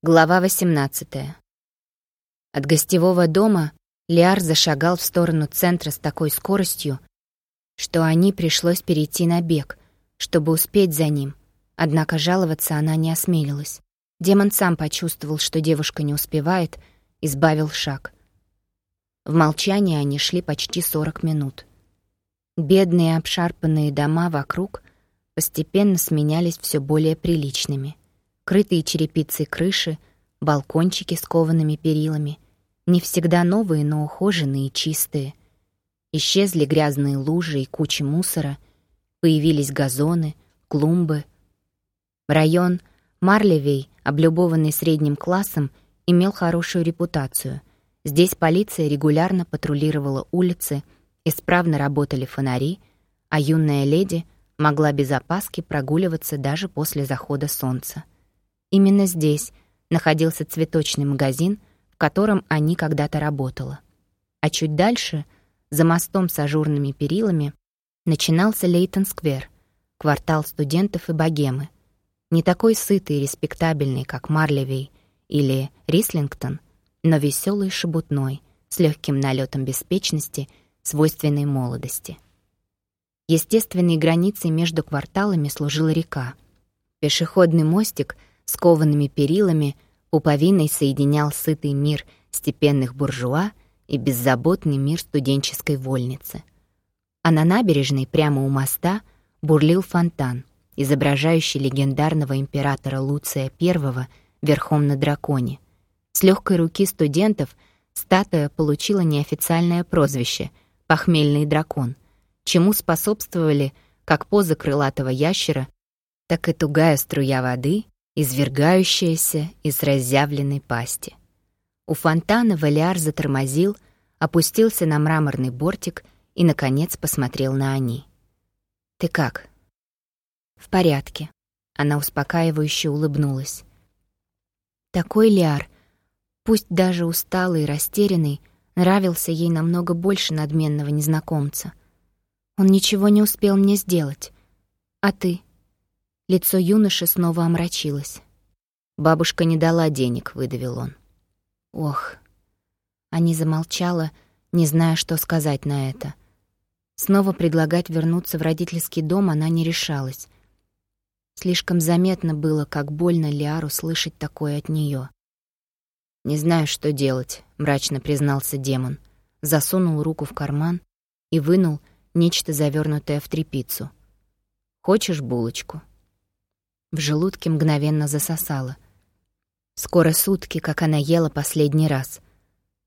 Глава 18. От гостевого дома Лиар зашагал в сторону центра с такой скоростью, что они пришлось перейти на бег, чтобы успеть за ним. Однако жаловаться она не осмелилась. Демон сам почувствовал, что девушка не успевает, и сбавил шаг. В молчании они шли почти 40 минут. Бедные обшарпанные дома вокруг постепенно сменялись все более приличными — крытые черепицей крыши, балкончики с коваными перилами, не всегда новые, но ухоженные и чистые. Исчезли грязные лужи и кучи мусора, появились газоны, клумбы. Район Марлевей, облюбованный средним классом, имел хорошую репутацию. Здесь полиция регулярно патрулировала улицы, исправно работали фонари, а юная леди могла без опаски прогуливаться даже после захода солнца. Именно здесь находился цветочный магазин, в котором они когда-то работала. А чуть дальше, за мостом с ажурными перилами, начинался Лейтон-сквер, квартал студентов и богемы. Не такой сытый и респектабельный, как Марлевей или Рислингтон, но веселый и шебутной, с легким налетом беспечности, свойственной молодости. Естественной границей между кварталами служила река. Пешеходный мостик — с коваными перилами пуповиной соединял сытый мир степенных буржуа и беззаботный мир студенческой вольницы. А на набережной, прямо у моста, бурлил фонтан, изображающий легендарного императора Луция I верхом на драконе. С легкой руки студентов статуя получила неофициальное прозвище «Похмельный дракон», чему способствовали как поза крылатого ящера, так и тугая струя воды извергающаяся из разъявленной пасти. У фонтана Валиар затормозил, опустился на мраморный бортик и, наконец, посмотрел на Ани. «Ты как?» «В порядке». Она успокаивающе улыбнулась. Такой Лиар, пусть даже усталый и растерянный, нравился ей намного больше надменного незнакомца. Он ничего не успел мне сделать. А ты? Лицо юноши снова омрачилось. «Бабушка не дала денег», — выдавил он. «Ох». Они замолчала, не зная, что сказать на это. Снова предлагать вернуться в родительский дом она не решалась. Слишком заметно было, как больно Лиару слышать такое от нее. «Не знаю, что делать», — мрачно признался демон. Засунул руку в карман и вынул нечто завернутое в тряпицу. «Хочешь булочку?» В желудке мгновенно засосало. Скоро сутки, как она ела последний раз.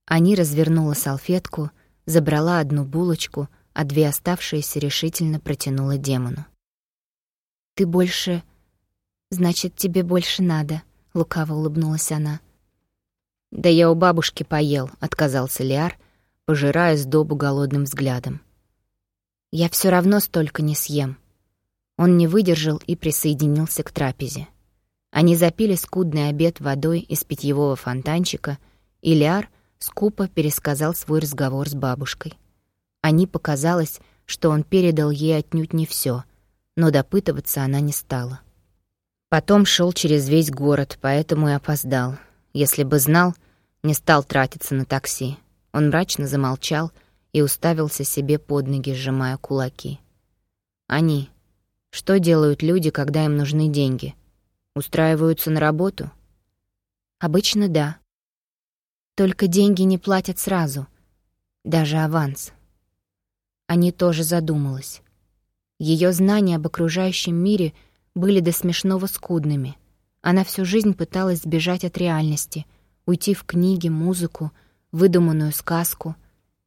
Ани развернула салфетку, забрала одну булочку, а две оставшиеся решительно протянула демону. «Ты больше... Значит, тебе больше надо», — лукаво улыбнулась она. «Да я у бабушки поел», — отказался Лиар, пожирая сдобу голодным взглядом. «Я все равно столько не съем. Он не выдержал и присоединился к трапезе. Они запили скудный обед водой из питьевого фонтанчика, и Ляр скупо пересказал свой разговор с бабушкой. Ани показалось, что он передал ей отнюдь не все, но допытываться она не стала. Потом шел через весь город, поэтому и опоздал. Если бы знал, не стал тратиться на такси. Он мрачно замолчал и уставился себе под ноги, сжимая кулаки. «Они, что делают люди, когда им нужны деньги? Устраиваются на работу? Обычно да. Только деньги не платят сразу. Даже аванс. Они тоже задумалась. Ее знания об окружающем мире были до смешного скудными. Она всю жизнь пыталась сбежать от реальности, уйти в книги, музыку, выдуманную сказку.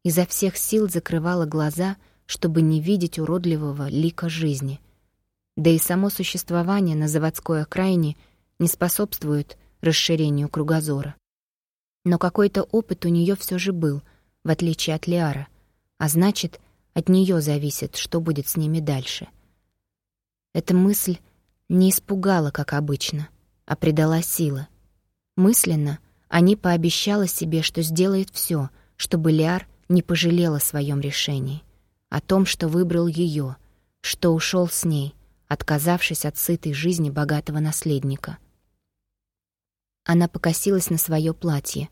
Изо всех сил закрывала глаза, чтобы не видеть уродливого лика жизни — да и само существование на заводской окраине не способствует расширению кругозора. Но какой-то опыт у нее все же был, в отличие от Лиара, а значит, от нее зависит, что будет с ними дальше. Эта мысль не испугала, как обычно, а придала силы. Мысленно они пообещала себе, что сделает все, чтобы Лиар не пожалел о своем решении, о том, что выбрал ее, что ушел с ней — отказавшись от сытой жизни богатого наследника. Она покосилась на свое платье.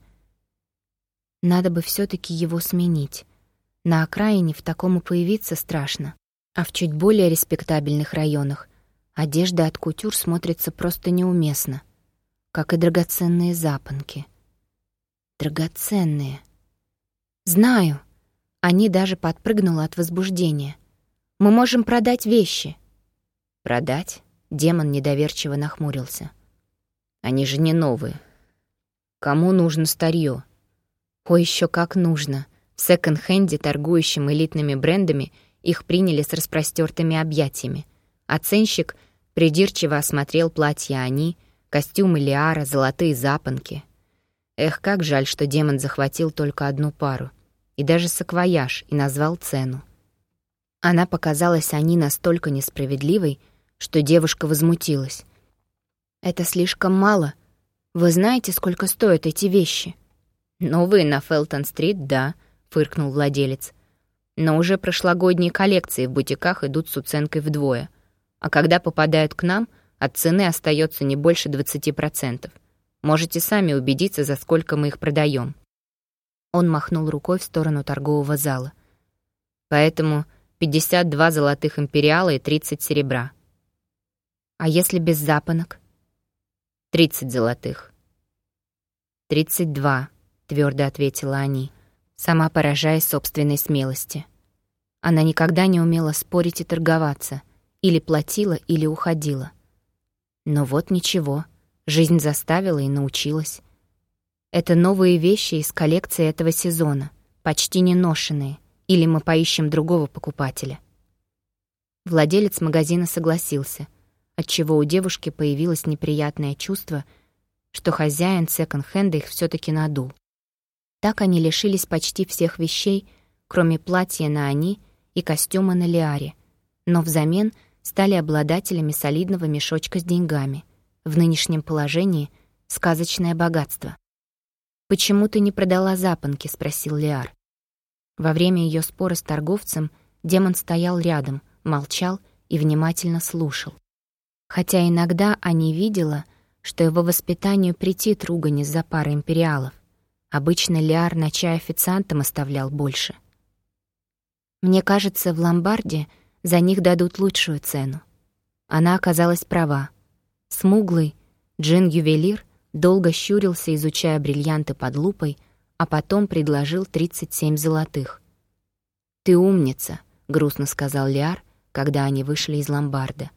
Надо бы все таки его сменить. На окраине в таком и появиться страшно. А в чуть более респектабельных районах одежда от кутюр смотрится просто неуместно. Как и драгоценные запонки. Драгоценные. Знаю. Они даже подпрыгнула от возбуждения. Мы можем продать вещи. Продать? Демон недоверчиво нахмурился. Они же не новые. Кому нужно старье? Ой, еще как нужно. В секонд-хенде, торгующем элитными брендами, их приняли с распростертыми объятиями. Оценщик придирчиво осмотрел платья Ани, костюмы Лиара, золотые запонки. Эх, как жаль, что демон захватил только одну пару. И даже саквояж, и назвал цену. Она показалась Ани настолько несправедливой, что девушка возмутилась. «Это слишком мало. Вы знаете, сколько стоят эти вещи?» «Новые на Фелтон-стрит, да», — фыркнул владелец. «Но уже прошлогодние коллекции в бутиках идут с уценкой вдвое. А когда попадают к нам, от цены остается не больше 20%. Можете сами убедиться, за сколько мы их продаем. Он махнул рукой в сторону торгового зала. Поэтому 52 золотых империала и 30 серебра. А если без запонок? 30 золотых. 32, твердо ответила они, сама поражаясь собственной смелости. Она никогда не умела спорить и торговаться, или платила, или уходила. Но вот ничего, жизнь заставила и научилась. Это новые вещи из коллекции этого сезона, почти не ношенные, или мы поищем другого покупателя. Владелец магазина согласился, отчего у девушки появилось неприятное чувство, что хозяин секонд-хенда их все таки надул. Так они лишились почти всех вещей, кроме платья на Ани и костюма на Лиаре, но взамен стали обладателями солидного мешочка с деньгами. В нынешнем положении — сказочное богатство. «Почему ты не продала запонки?» — спросил Лиар. Во время ее спора с торговцем демон стоял рядом, молчал и внимательно слушал. Хотя иногда Ани видела, что его воспитанию претит ругань из-за пары империалов. Обычно Лиар на чай официантам оставлял больше. Мне кажется, в ломбарде за них дадут лучшую цену. Она оказалась права. Смуглый Джин-ювелир долго щурился, изучая бриллианты под лупой, а потом предложил 37 золотых. «Ты умница», — грустно сказал Лиар, когда они вышли из ломбарда.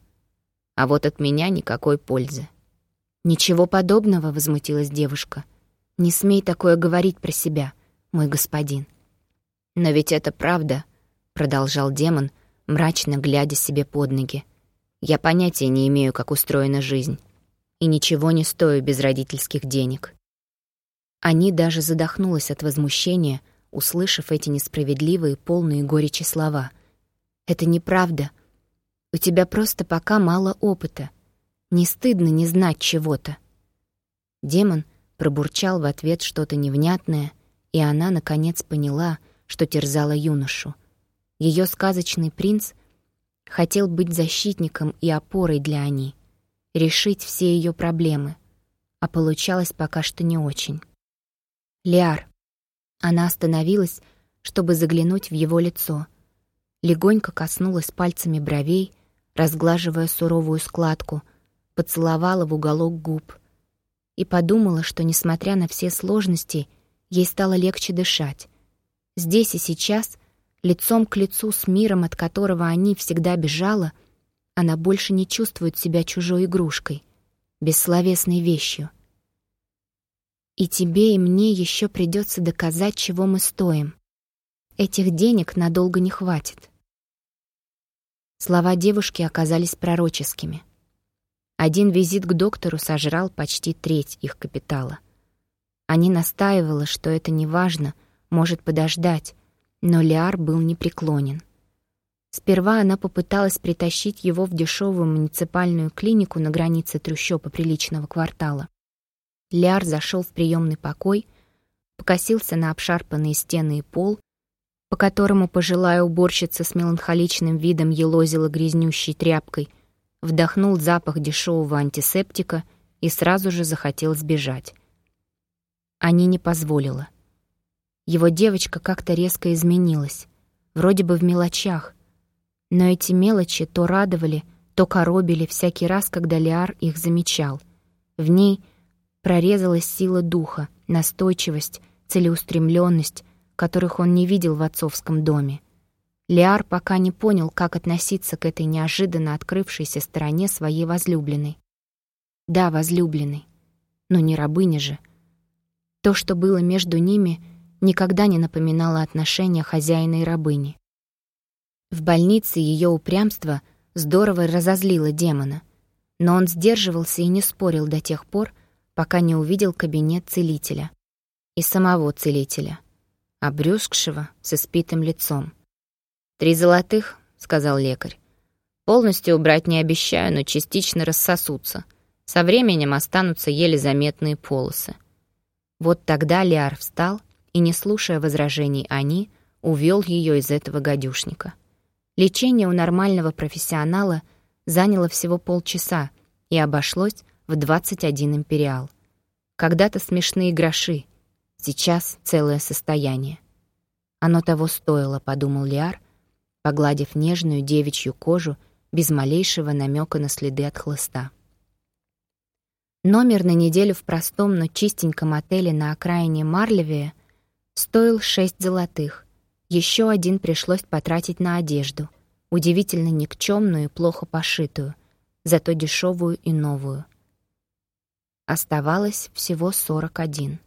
«А вот от меня никакой пользы». «Ничего подобного», — возмутилась девушка. «Не смей такое говорить про себя, мой господин». «Но ведь это правда», — продолжал демон, мрачно глядя себе под ноги. «Я понятия не имею, как устроена жизнь, и ничего не стою без родительских денег. Они даже задохнулась от возмущения, услышав эти несправедливые, полные горечи слова. «Это неправда. У тебя просто пока мало опыта. Не стыдно не знать чего-то». Демон пробурчал в ответ что-то невнятное, и она, наконец, поняла, что терзала юношу. Ее сказочный принц хотел быть защитником и опорой для Ани, решить все ее проблемы, а получалось пока что не очень. Лиар. Она остановилась, чтобы заглянуть в его лицо. Легонько коснулась пальцами бровей, разглаживая суровую складку, поцеловала в уголок губ и подумала, что, несмотря на все сложности, ей стало легче дышать. Здесь и сейчас, лицом к лицу с миром, от которого они всегда бежала, она больше не чувствует себя чужой игрушкой, бессловесной вещью. И тебе, и мне еще придется доказать, чего мы стоим. Этих денег надолго не хватит. Слова девушки оказались пророческими. Один визит к доктору сожрал почти треть их капитала. Они настаивала, что это не важно, может подождать, но Лиар был непреклонен. Сперва она попыталась притащить его в дешевую муниципальную клинику на границе трущоб и приличного квартала. Ляр зашел в приемный покой, покосился на обшарпанные стены и пол, по которому пожилая уборщица с меланхоличным видом елозила грязнющей тряпкой, вдохнул запах дешевого антисептика и сразу же захотел сбежать. Ани не позволила. Его девочка как-то резко изменилась, вроде бы в мелочах. Но эти мелочи то радовали, то коробили всякий раз, когда Лиар их замечал. В ней прорезалась сила духа, настойчивость, целеустремленность, которых он не видел в отцовском доме. Лиар пока не понял, как относиться к этой неожиданно открывшейся стороне своей возлюбленной. Да, возлюбленной, но не рабыня же. То, что было между ними, никогда не напоминало отношения хозяина и рабыни. В больнице ее упрямство здорово разозлило демона, но он сдерживался и не спорил до тех пор, пока не увидел кабинет целителя и самого целителя, обрюзгшего с испитым лицом. «Три золотых», — сказал лекарь. «Полностью убрать не обещаю, но частично рассосутся. Со временем останутся еле заметные полосы». Вот тогда Лиар встал и, не слушая возражений Ани, увел ее из этого гадюшника. Лечение у нормального профессионала заняло всего полчаса и обошлось в 21 империал. Когда-то смешные гроши, сейчас целое состояние. Оно того стоило, подумал Лиар, погладив нежную девичью кожу без малейшего намека на следы от хлыста. Номер на неделю в простом, но чистеньком отеле на окраине Марлевия стоил шесть золотых. Еще один пришлось потратить на одежду, удивительно никчемную и плохо пошитую, зато дешевую и новую. Оставалось всего сорок один.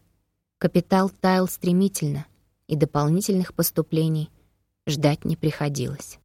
Капитал таял стремительно, и дополнительных поступлений ждать не приходилось.